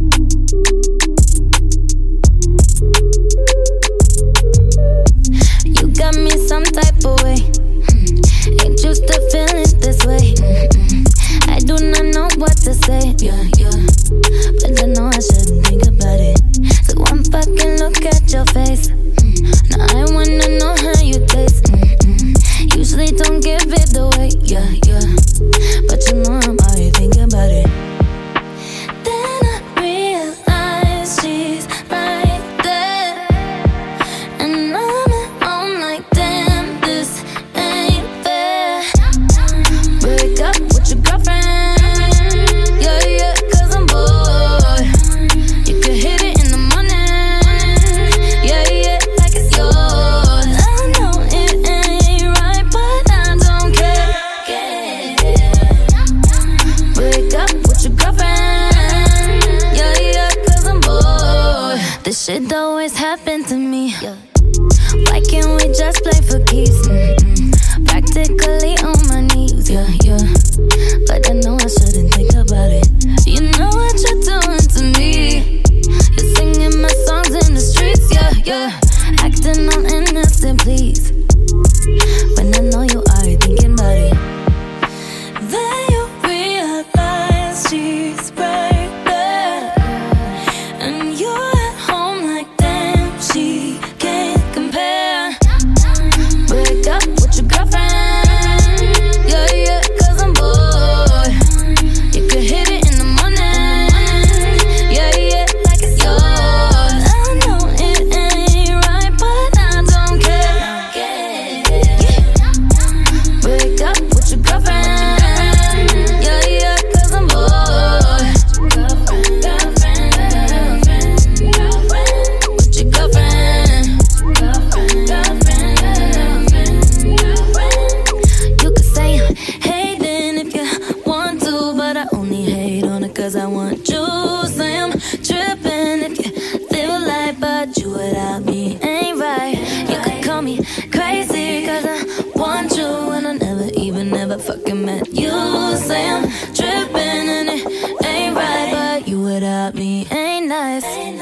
You got me some type of way. Hmm. Ain't used to feeling this way. Hmm. I do not know what to say. But I know I shouldn't think about it. Took one fucking look at your face. Hmm. Now I wanna know how you taste. Usually don't give it away. Yeah, yeah. But you know I'm already thinking about it. This shit always happened to me. Why can't we just play for keeps? Mm-mm. Practically on my knees, yeah, yeah. But I know I shouldn't think about it. You know what you're doing to me. You're singing my songs in the streets, yeah, yeah. Acting all innocent, please. When me ain't nice. Ain't